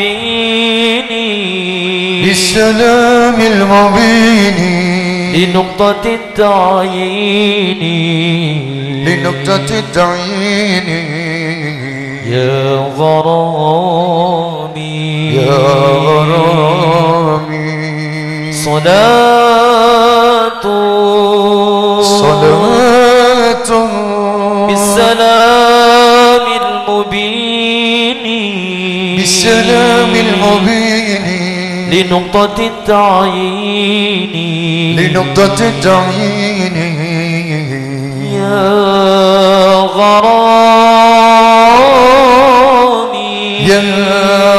المبين بالسلام المبين لنقطة التعيين. لنقطة التعيين. يا غرامي. يا غرامي. صلاة لنقطة التعيين. لنقطة التعيين. يا غرامي يا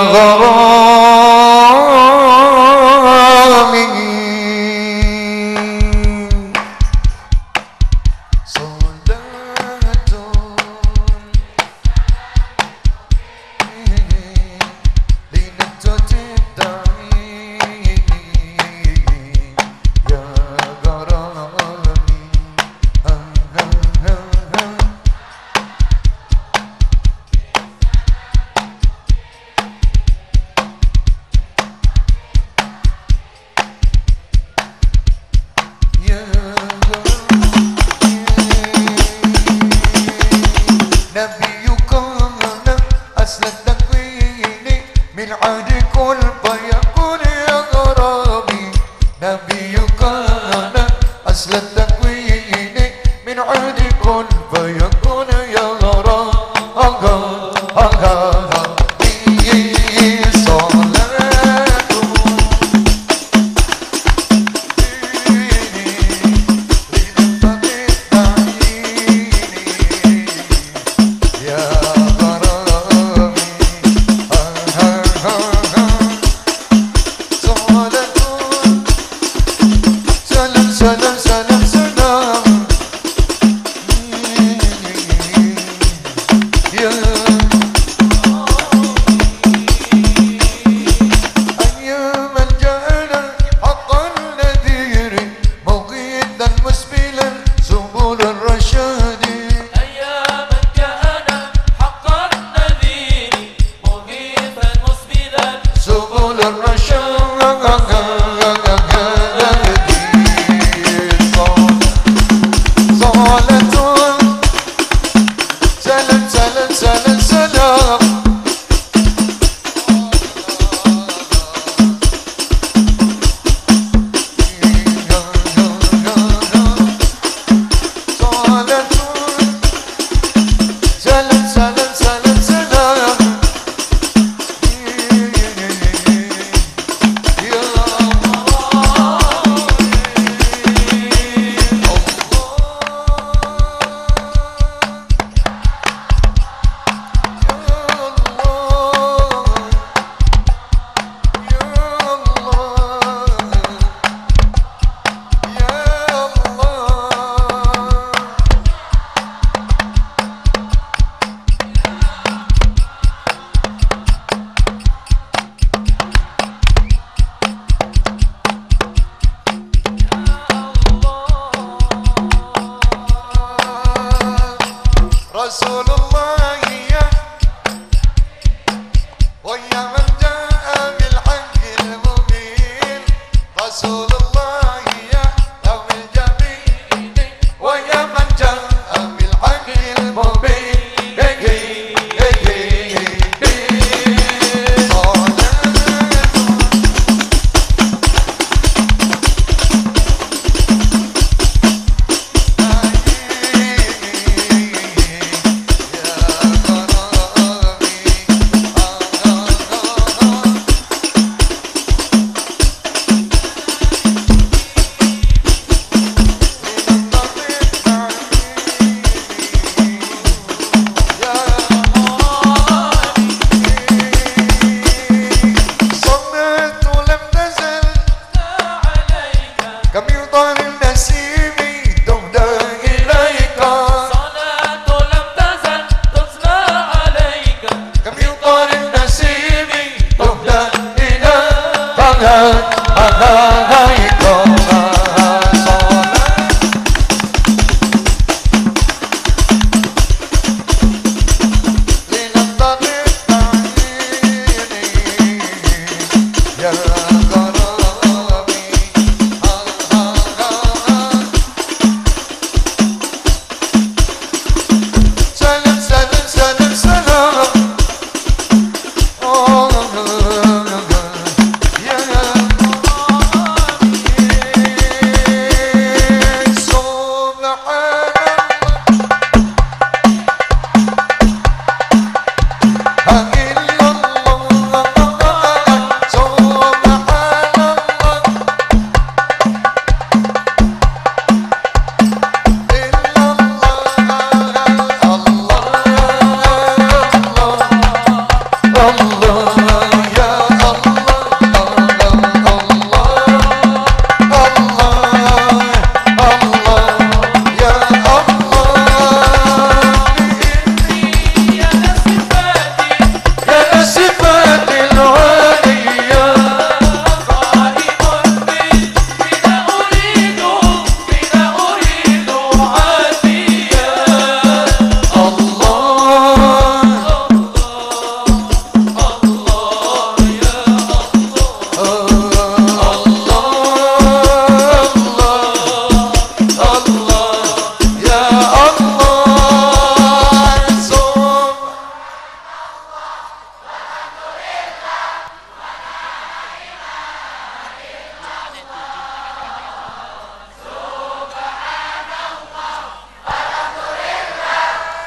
أصل التكوين من عهد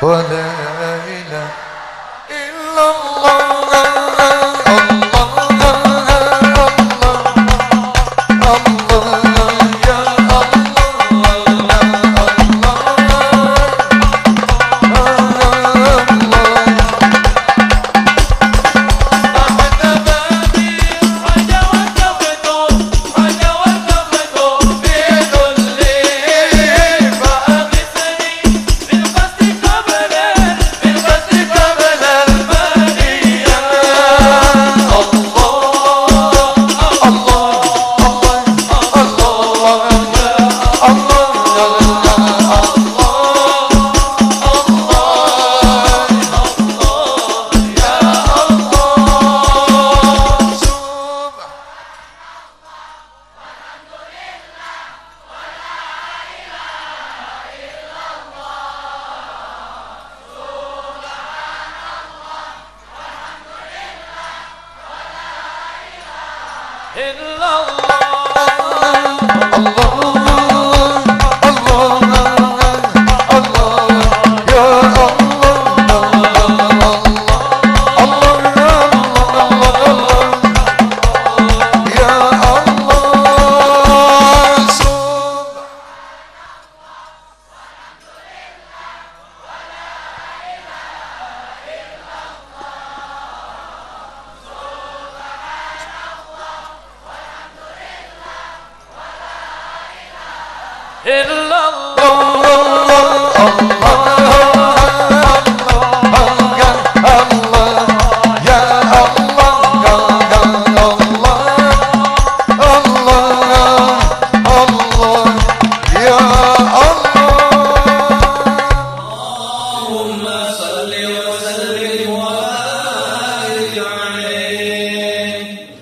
ولا إلا الله Hello.